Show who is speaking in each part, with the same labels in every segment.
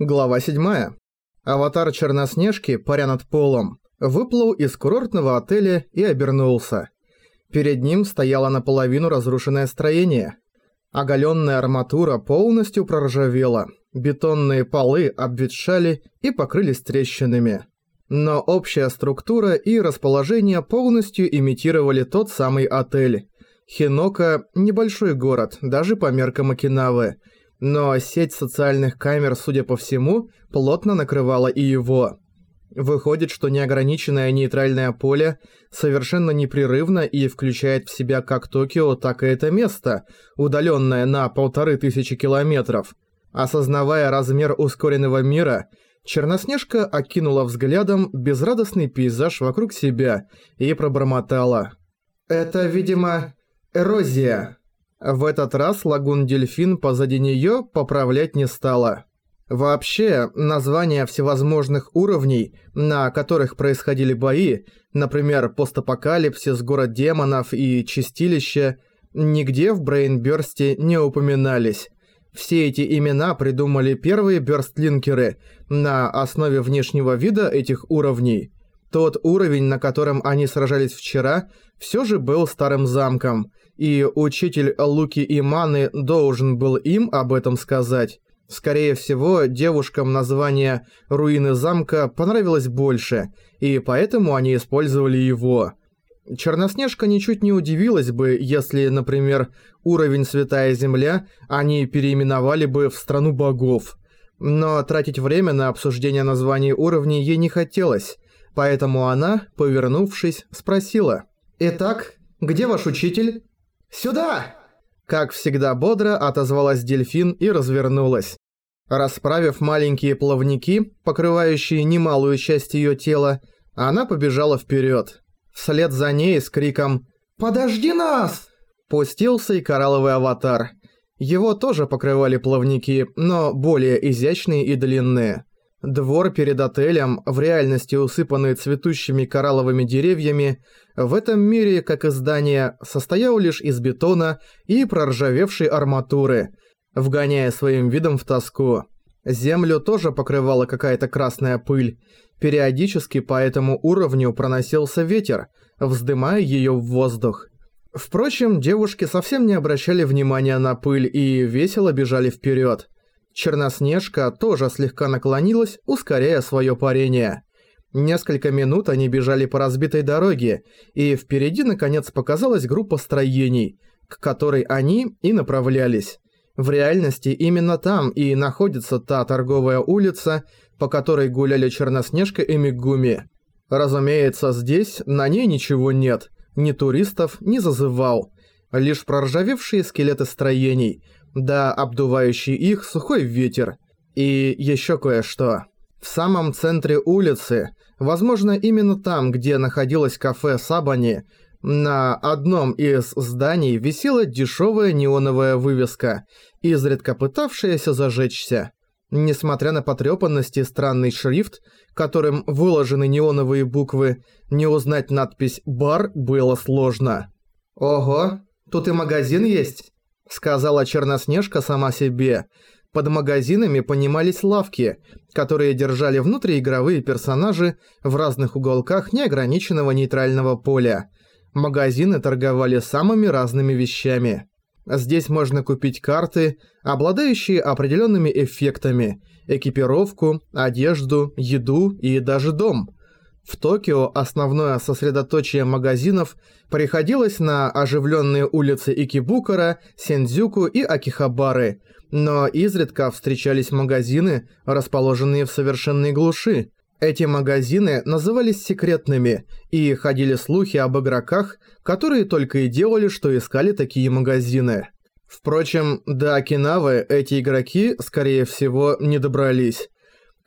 Speaker 1: Глава 7. Аватар Черноснежки, паря над полом, выплыл из курортного отеля и обернулся. Перед ним стояло наполовину разрушенное строение. Оголенная арматура полностью проржавела, бетонные полы обветшали и покрылись трещинами. Но общая структура и расположение полностью имитировали тот самый отель. Хинока – небольшой город, даже по меркам Окинавы – но сеть социальных камер, судя по всему, плотно накрывала и его. Выходит, что неограниченное нейтральное поле совершенно непрерывно и включает в себя как Токио, так и это место, удаленное на полторы тысячи километров. Осознавая размер ускоренного мира, Черноснежка окинула взглядом безрадостный пейзаж вокруг себя и пробормотала. «Это, видимо, эрозия». В этот раз лагун-дельфин позади неё поправлять не стала. Вообще, названия всевозможных уровней, на которых происходили бои, например, постапокалипсис, город демонов и чистилище, нигде в Брейнбёрсте не упоминались. Все эти имена придумали первые бёрстлинкеры на основе внешнего вида этих уровней. Тот уровень, на котором они сражались вчера, всё же был старым замком – и учитель Луки и Маны должен был им об этом сказать. Скорее всего, девушкам название «Руины замка» понравилось больше, и поэтому они использовали его. Черноснежка ничуть не удивилась бы, если, например, уровень Святая Земля они переименовали бы в Страну Богов. Но тратить время на обсуждение названий уровней ей не хотелось, поэтому она, повернувшись, спросила «Итак, где ваш учитель?» «Сюда!» Как всегда бодро отозвалась дельфин и развернулась. Расправив маленькие плавники, покрывающие немалую часть её тела, она побежала вперёд. Вслед за ней с криком «Подожди нас!» пустился и коралловый аватар. Его тоже покрывали плавники, но более изящные и длинные. Двор перед отелем, в реальности усыпанный цветущими коралловыми деревьями, в этом мире, как и здание, состоял лишь из бетона и проржавевшей арматуры, вгоняя своим видом в тоску. Землю тоже покрывала какая-то красная пыль. Периодически по этому уровню проносился ветер, вздымая ее в воздух. Впрочем, девушки совсем не обращали внимания на пыль и весело бежали вперед. Черноснежка тоже слегка наклонилась, ускоряя свое парение. Несколько минут они бежали по разбитой дороге, и впереди наконец показалась группа строений, к которой они и направлялись. В реальности именно там и находится та торговая улица, по которой гуляли Черноснежка и Мигуми. Разумеется, здесь на ней ничего нет, ни туристов, ни зазывал. Лишь проржавевшие скелеты строений – да обдувающий их сухой ветер. И еще кое-что. В самом центре улицы, возможно именно там, где находилось кафе Сабани, на одном из зданий висела дешевая неоновая вывеска, изредка пытавшаяся зажечься. Несмотря на потрепанность и странный шрифт, которым выложены неоновые буквы, не узнать надпись «Бар» было сложно. «Ого, тут и магазин есть?» Сказала Черноснежка сама себе. Под магазинами понимались лавки, которые держали внутриигровые персонажи в разных уголках неограниченного нейтрального поля. Магазины торговали самыми разными вещами. Здесь можно купить карты, обладающие определенными эффектами, экипировку, одежду, еду и даже дом – в Токио основное сосредоточие магазинов приходилось на оживленные улицы Икибукара, Сендзюку и Акихабары, но изредка встречались магазины, расположенные в совершенной глуши. Эти магазины назывались секретными, и ходили слухи об игроках, которые только и делали, что искали такие магазины. Впрочем, до Окинавы эти игроки, скорее всего, не добрались.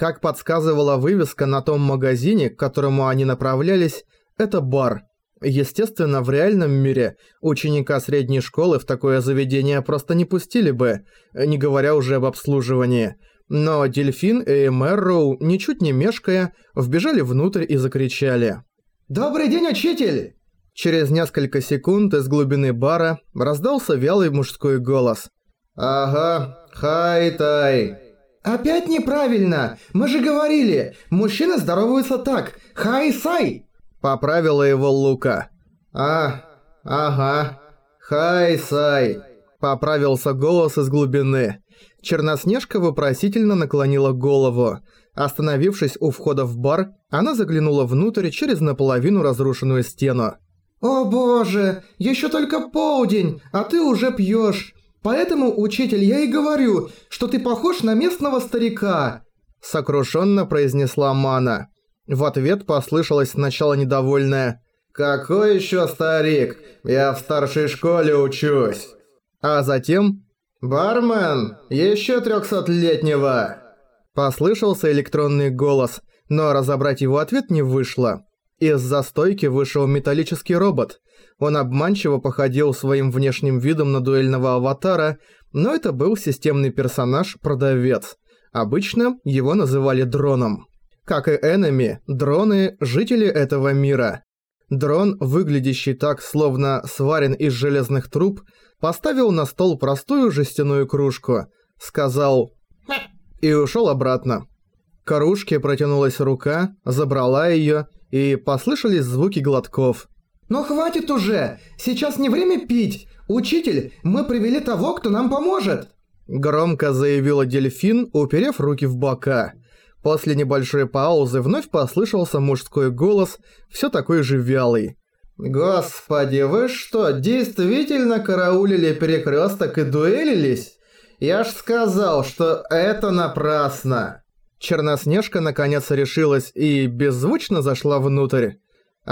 Speaker 1: Как подсказывала вывеска на том магазине, к которому они направлялись, это бар. Естественно, в реальном мире ученика средней школы в такое заведение просто не пустили бы, не говоря уже об обслуживании. Но Дельфин и Мэрроу, ничуть не мешкая, вбежали внутрь и закричали. «Добрый день, учитель!» Через несколько секунд из глубины бара раздался вялый мужской голос. «Ага, хай-тай!» «Опять неправильно! Мы же говорили, мужчины здороваются так! Хай-сай!» Поправила его Лука. «А, ага, хай-сай!» Поправился голос из глубины. Черноснежка вопросительно наклонила голову. Остановившись у входа в бар, она заглянула внутрь через наполовину разрушенную стену. «О боже, еще только полдень, а ты уже пьешь. Поэтому, учитель, я и говорю, что ты похож на местного старика!» Сокрушенно произнесла Мана. В ответ послышалось сначала недовольное «Какой еще старик? Я в старшей школе учусь!» А затем «Бармен, еще трехсотлетнего!» Послышался электронный голос, но разобрать его ответ не вышло. Из-за стойки вышел металлический робот. Он обманчиво походил своим внешним видом на дуэльного аватара, но это был системный персонаж-продавец. Обычно его называли дроном. Как и Энеми, дроны – жители этого мира. Дрон, выглядящий так, словно сварен из железных труб, поставил на стол простую жестяную кружку, сказал и ушел обратно. К кружке протянулась рука, забрала ее и послышались звуки глотков. «Но хватит уже! Сейчас не время пить! Учитель, мы привели того, кто нам поможет!» Громко заявила дельфин, уперев руки в бока. После небольшой паузы вновь послышался мужской голос, все такой же вялый. «Господи, вы что, действительно караулили перекресток и дуэлились? Я ж сказал, что это напрасно!» Черноснежка наконец решилась и беззвучно зашла внутрь.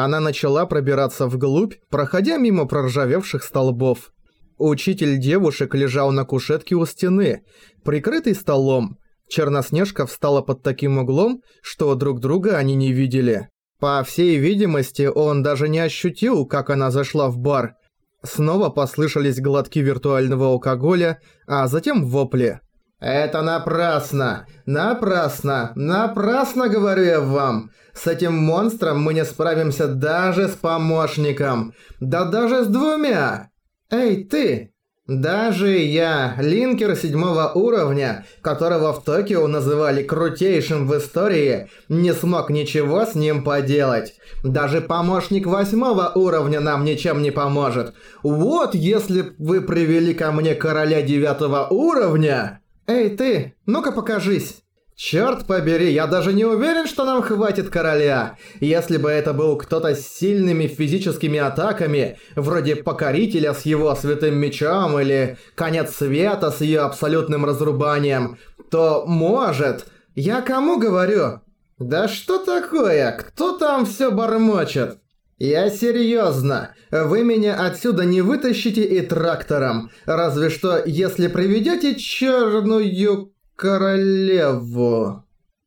Speaker 1: Она начала пробираться вглубь, проходя мимо проржавевших столбов. Учитель девушек лежал на кушетке у стены, прикрытый столом. Черноснежка встала под таким углом, что друг друга они не видели. По всей видимости, он даже не ощутил, как она зашла в бар. Снова послышались глотки виртуального алкоголя, а затем вопли. «Это напрасно! Напрасно! Напрасно, говорю я вам! С этим монстром мы не справимся даже с помощником! Да даже с двумя! Эй, ты! Даже я, линкер седьмого уровня, которого в Токио называли крутейшим в истории, не смог ничего с ним поделать. Даже помощник восьмого уровня нам ничем не поможет. Вот если вы привели ко мне короля девятого уровня... «Эй, ты, ну-ка покажись!» «Чёрт побери, я даже не уверен, что нам хватит короля. Если бы это был кто-то с сильными физическими атаками, вроде Покорителя с его святым мечом или Конец Света с её абсолютным разрубанием, то может. Я кому говорю? Да что такое? Кто там всё бормочет?» «Я серьезно. Вы меня отсюда не вытащите и трактором. Разве что, если приведете черную королеву».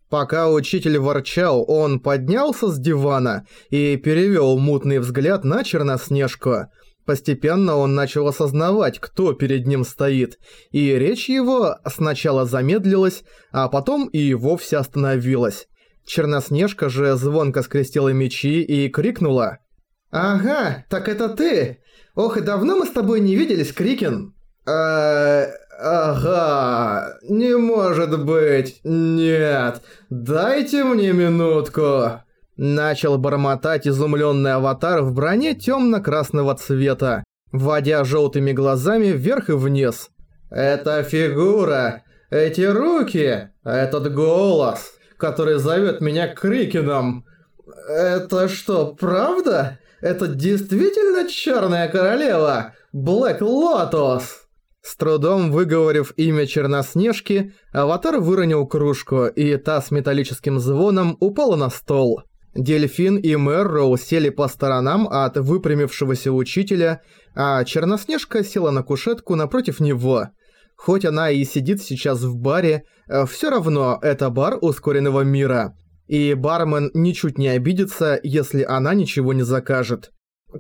Speaker 1: Пока учитель ворчал, он поднялся с дивана и перевел мутный взгляд на Черноснежку. Постепенно он начал осознавать, кто перед ним стоит, и речь его сначала замедлилась, а потом и вовсе остановилась. Черноснежка же звонко скрестила мечи и крикнула. «Ага, так это ты! Ох, и давно мы с тобой не виделись, Крикин!» «Э, ага, не может быть, нет, дайте мне минутку!» Начал бормотать изумленный аватар в броне темно-красного цвета, водя желтыми глазами вверх и вниз. «Это фигура, эти руки, этот голос, который зовет меня Крикином. Это что, правда?» Это действительно Черная Королева? Блэк Лотос!» С трудом выговорив имя Черноснежки, аватар выронил кружку, и та с металлическим звоном упала на стол. Дельфин и Мэрроу сели по сторонам от выпрямившегося учителя, а Черноснежка села на кушетку напротив него. Хоть она и сидит сейчас в баре, все равно это бар ускоренного мира и бармен ничуть не обидится, если она ничего не закажет.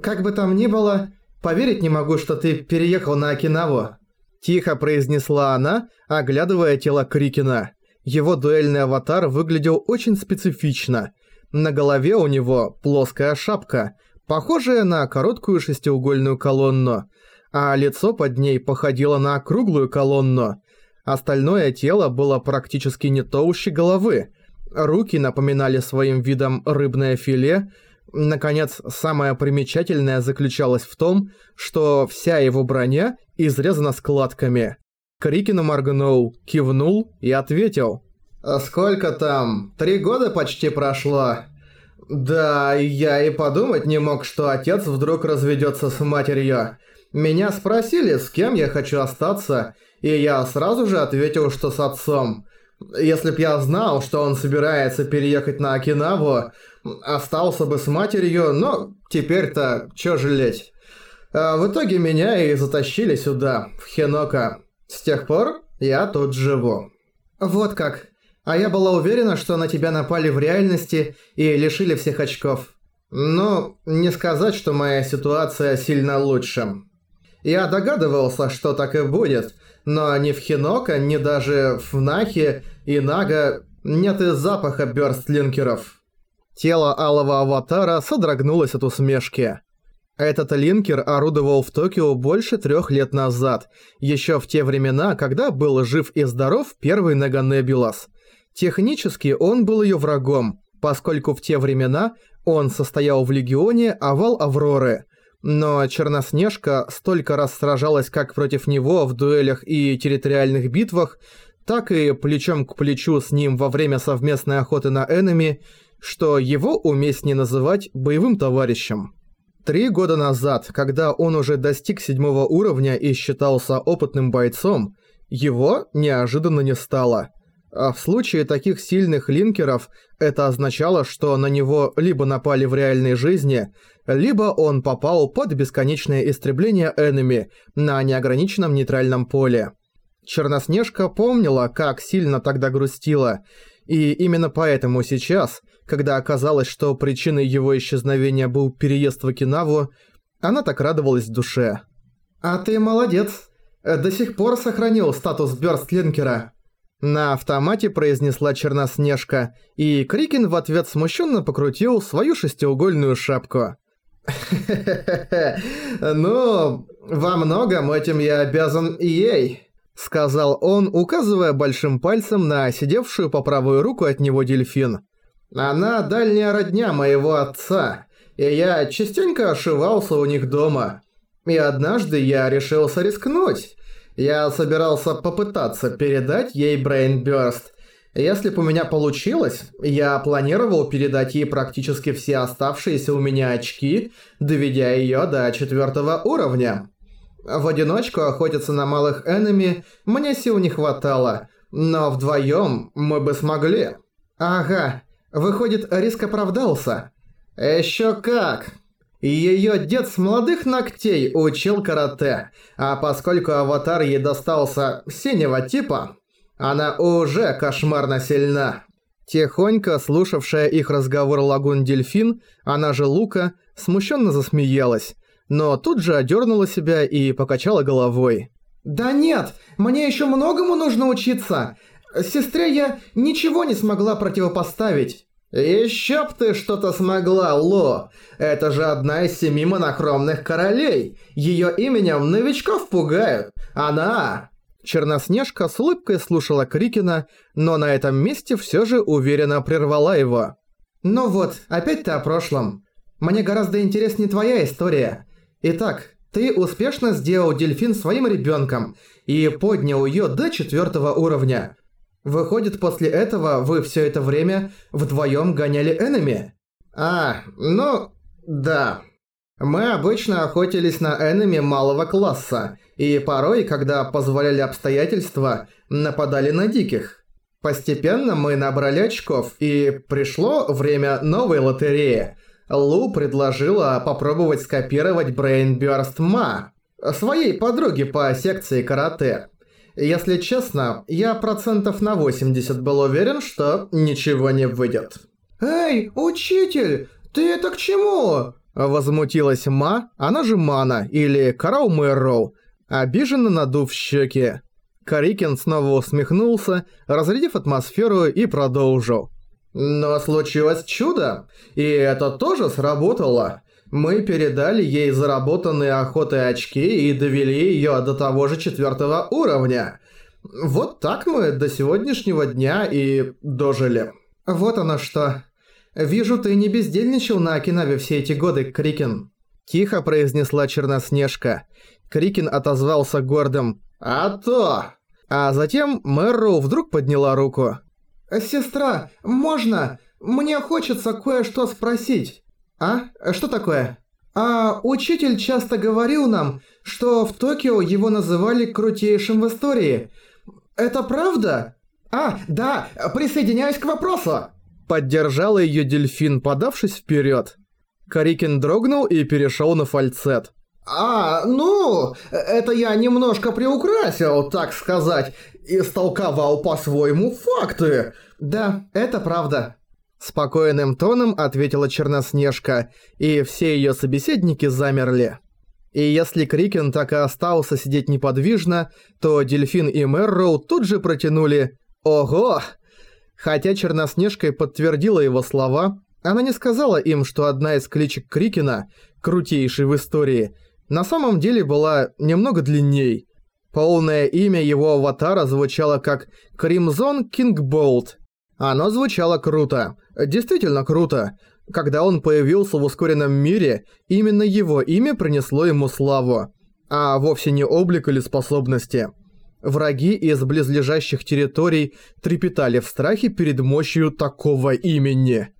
Speaker 1: «Как бы там ни было, поверить не могу, что ты переехал на Окинаву», – тихо произнесла она, оглядывая тело Крикина. Его дуэльный аватар выглядел очень специфично. На голове у него плоская шапка, похожая на короткую шестиугольную колонну, а лицо под ней походило на круглую колонну. Остальное тело было практически не толще головы. Руки напоминали своим видом рыбное филе. Наконец, самое примечательное заключалось в том, что вся его броня изрезана складками. Крикину моргнул, кивнул и ответил. «Сколько там? Три года почти прошло?» «Да, я и подумать не мог, что отец вдруг разведется с матерью. Меня спросили, с кем я хочу остаться, и я сразу же ответил, что с отцом. Если б я знал, что он собирается переехать на Окинаву, остался бы с матерью, но теперь-то чё жалеть. А в итоге меня и затащили сюда, в Хенока. С тех пор я тут живу. Вот как. А я была уверена, что на тебя напали в реальности и лишили всех очков. Но не сказать, что моя ситуация сильно лучше. Я догадывался, что так и будет, но ни в Хинока, ни даже в Нахе и Нага нет и запаха бёрстлинкеров. Тело алого аватара содрогнулось от усмешки. Этот линкер орудовал в Токио больше трех лет назад, еще в те времена, когда был жив и здоров первый Неганебулас. Технически он был ее врагом, поскольку в те времена он состоял в Легионе Овал Авроры – но Черноснежка столько раз сражалась как против него в дуэлях и территориальных битвах, так и плечом к плечу с ним во время совместной охоты на энеми, что его уместнее называть боевым товарищем. Три года назад, когда он уже достиг седьмого уровня и считался опытным бойцом, его неожиданно не стало – а в случае таких сильных линкеров это означало, что на него либо напали в реальной жизни, либо он попал под бесконечное истребление энеми на неограниченном нейтральном поле. Черноснежка помнила, как сильно тогда грустила, и именно поэтому сейчас, когда оказалось, что причиной его исчезновения был переезд в Окинаву, она так радовалась душе. «А ты молодец. До сих пор сохранил статус бёрстлинкера», на автомате произнесла Черноснежка, и Крикин в ответ смущенно покрутил свою шестиугольную шапку. ну, во многом этим я обязан ей», — сказал он, указывая большим пальцем на сидевшую по правую руку от него дельфин. «Она дальняя родня моего отца, и я частенько ошивался у них дома. И однажды я решился рискнуть» Я собирался попытаться передать ей Брейнбёрст. Если бы у меня получилось, я планировал передать ей практически все оставшиеся у меня очки, доведя её до четвёртого уровня. В одиночку охотиться на малых энеми мне сил не хватало, но вдвоём мы бы смогли. Ага, выходит, риск оправдался. Ещё как! Ее дед с молодых ногтей учил карате, а поскольку аватар ей достался синего типа, она уже кошмарно сильна. Тихонько слушавшая их разговор лагун-дельфин, она же Лука, смущенно засмеялась, но тут же одернула себя и покачала головой. «Да нет, мне еще многому нужно учиться. Сестре я ничего не смогла противопоставить». «Ещё б ты что-то смогла, Ло! Это же одна из семи монохромных королей! Её именем новичков пугают! Она...» Черноснежка с улыбкой слушала Крикина, но на этом месте всё же уверенно прервала его. «Ну вот, опять ты о прошлом. Мне гораздо интереснее твоя история. Итак, ты успешно сделал дельфин своим ребёнком и поднял её до четвёртого уровня. Выходит, после этого вы все это время вдвоем гоняли энеми? А, ну, да. Мы обычно охотились на энеми малого класса, и порой, когда позволяли обстоятельства, нападали на диких. Постепенно мы набрали очков, и пришло время новой лотереи. Лу предложила попробовать скопировать Burst Ма, своей подруге по секции карате. Если честно, я процентов на 80 был уверен, что ничего не выйдет. «Эй, учитель, ты это к чему?» Возмутилась Ма, она же Мана, или Карау Мэроу, обиженно надув щеки. Карикин снова усмехнулся, разрядив атмосферу и продолжил. «Но случилось чудо, и это тоже сработало. Мы передали ей заработанные охотой очки и довели её до того же четвёртого уровня. Вот так мы до сегодняшнего дня и дожили. Вот оно что. Вижу, ты не бездельничал на Окинаве все эти годы, Крикин. Тихо произнесла Черноснежка. Крикин отозвался гордым «А то!». А затем Мэрроу вдруг подняла руку. «Сестра, можно? Мне хочется кое-что спросить». «А? Что такое?» «А учитель часто говорил нам, что в Токио его называли крутейшим в истории. Это правда?» «А, да, присоединяюсь к вопросу!» Поддержала её дельфин, подавшись вперёд. Карикин дрогнул и перешёл на фальцет. «А, ну, это я немножко приукрасил, так сказать, истолковал по-своему факты. Да, это правда». Спокойным тоном ответила Черноснежка, и все её собеседники замерли. И если Крикен так и остался сидеть неподвижно, то Дельфин и Мэрроу тут же протянули «Ого!». Хотя Черноснежка подтвердила его слова, она не сказала им, что одна из кличек Крикена, крутейшей в истории, на самом деле была немного длинней. Полное имя его аватара звучало как Кримзон Кингболт. Оно звучало круто, действительно круто. Когда он появился в ускоренном мире, именно его имя принесло ему славу, а вовсе не облик или способности. Враги из близлежащих территорий трепетали в страхе перед мощью такого имени.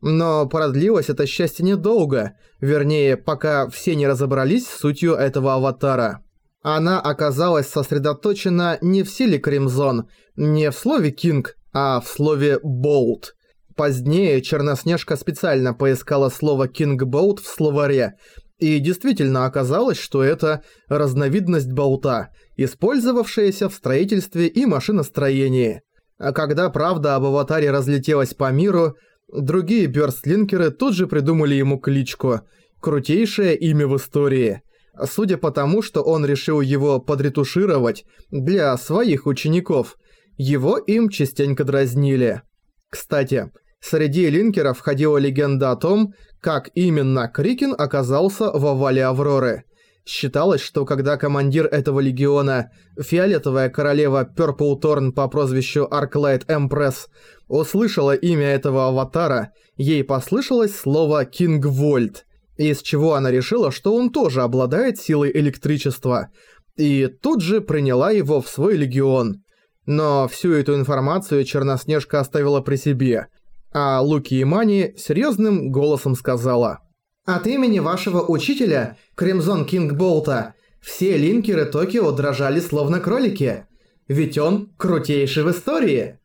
Speaker 1: Но продлилось это счастье недолго, вернее, пока все не разобрались с сутью этого аватара. Она оказалась сосредоточена не в силе Кримзон, не в слове «кинг», а в слове «болт». Позднее Черноснежка специально поискала слово «кинг-болт» в словаре, и действительно оказалось, что это разновидность болта, использовавшаяся в строительстве и машиностроении. А когда правда об аватаре разлетелась по миру, другие бёрстлинкеры тут же придумали ему кличку «Крутейшее имя в истории». Судя по тому, что он решил его подретушировать для своих учеников, его им частенько дразнили. Кстати, Среди линкеров ходила легенда о том, как именно Крикин оказался в овале Авроры. Считалось, что когда командир этого легиона, фиолетовая королева Пёрпл Торн по прозвищу Арклайт Эмпресс, услышала имя этого аватара, ей послышалось слово «Кингвольд», из чего она решила, что он тоже обладает силой электричества, и тут же приняла его в свой легион. Но всю эту информацию Черноснежка оставила при себе – а Луки Имани серьезным голосом сказала. «От имени вашего учителя, Кремзон Кингболта, все линкеры Токио дрожали словно кролики. Ведь он крутейший в истории».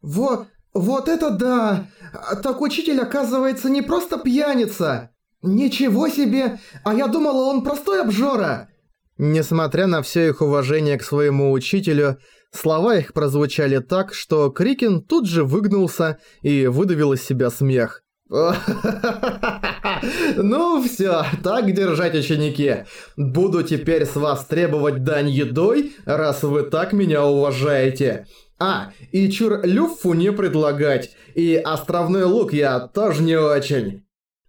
Speaker 1: «Вот, вот это да! Так учитель оказывается не просто пьяница! Ничего себе! А я думала, он простой обжора!» Несмотря на все их уважение к своему учителю, Слова их прозвучали так, что Крикин тут же выгнулся и выдавил из себя смех. «Ну все, так держать, ученики. Буду теперь с вас требовать дань едой, раз вы так меня уважаете. А, и чур люффу не предлагать, и островной лук я тоже не очень».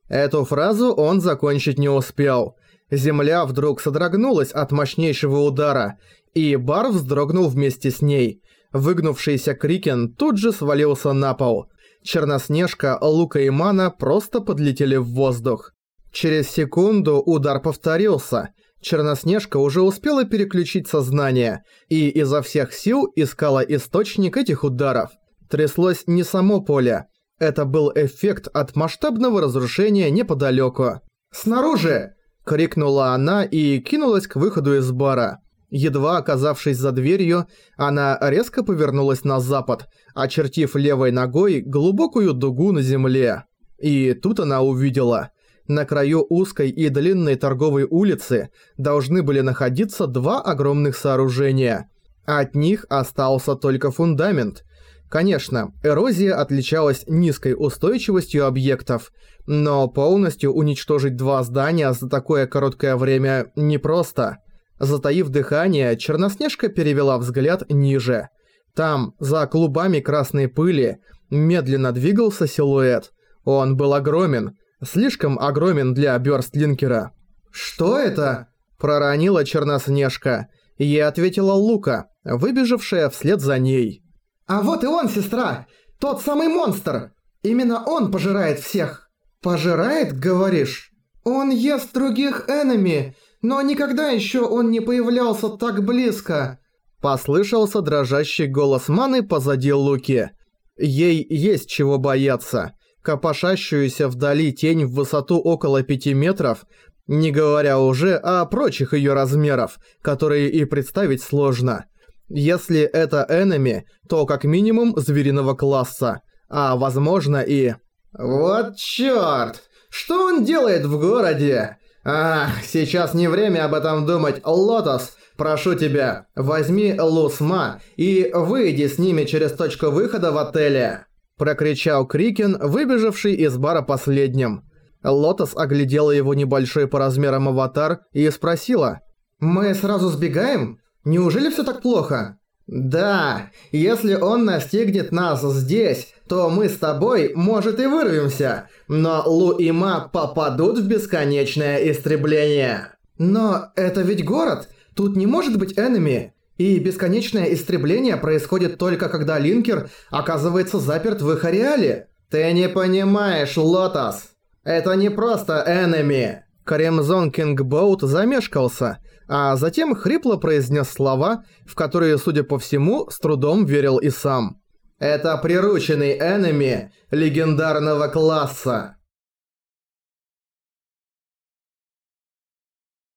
Speaker 1: Эту фразу он закончить не успел. Земля вдруг содрогнулась от мощнейшего удара, и бар вздрогнул вместе с ней. Выгнувшийся Крикен тут же свалился на пол. Черноснежка, Лука и Мана просто подлетели в воздух. Через секунду удар повторился. Черноснежка уже успела переключить сознание и изо всех сил искала источник этих ударов. Тряслось не само поле. Это был эффект от масштабного разрушения неподалеку. «Снаружи!» – крикнула она и кинулась к выходу из бара. Едва оказавшись за дверью, она резко повернулась на запад, очертив левой ногой глубокую дугу на земле. И тут она увидела. На краю узкой и длинной торговой улицы должны были находиться два огромных сооружения. От них остался только фундамент. Конечно, эрозия отличалась низкой устойчивостью объектов, но полностью уничтожить два здания за такое короткое время непросто – Затаив дыхание, Черноснежка перевела взгляд ниже. Там, за клубами красной пыли, медленно двигался силуэт. Он был огромен, слишком огромен для Бёрстлинкера. «Что это?» – проронила Черноснежка. Ей ответила Лука, выбежавшая вслед за ней.
Speaker 2: «А вот и он, сестра! Тот самый монстр! Именно он пожирает всех!» «Пожирает, говоришь? Он ест других энеми, но никогда еще он не появлялся так близко!»
Speaker 1: Послышался дрожащий голос Маны позади Луки. Ей есть чего бояться. Копошащуюся вдали тень в высоту около пяти метров, не говоря уже о прочих ее размеров, которые и представить сложно. Если это энеми, то как минимум звериного класса, а возможно и...
Speaker 2: «Вот чёрт! Что он делает в городе? Ах, сейчас не время об этом думать, Лотос! Прошу тебя, возьми Лусма и выйди с ними через точку выхода в отеле!» Прокричал Крикен, выбежавший из бара последним. Лотос оглядела его небольшой по размерам аватар и спросила. «Мы сразу сбегаем? Неужели всё так плохо?» «Да, если он настигнет нас здесь, то мы с тобой, может, и вырвемся, но Лу и Ма попадут в бесконечное истребление». «Но это ведь город, тут не может быть энеми, и бесконечное истребление происходит только когда Линкер оказывается заперт в их ареале». «Ты не понимаешь, Лотос, это не просто энеми».
Speaker 1: Кремзон Кингбоут замешкался, а затем хрипло произнес слова, в которые, судя по всему, с трудом верил и сам.
Speaker 2: Это прирученный энеми легендарного класса.